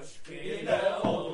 Aşk ile ol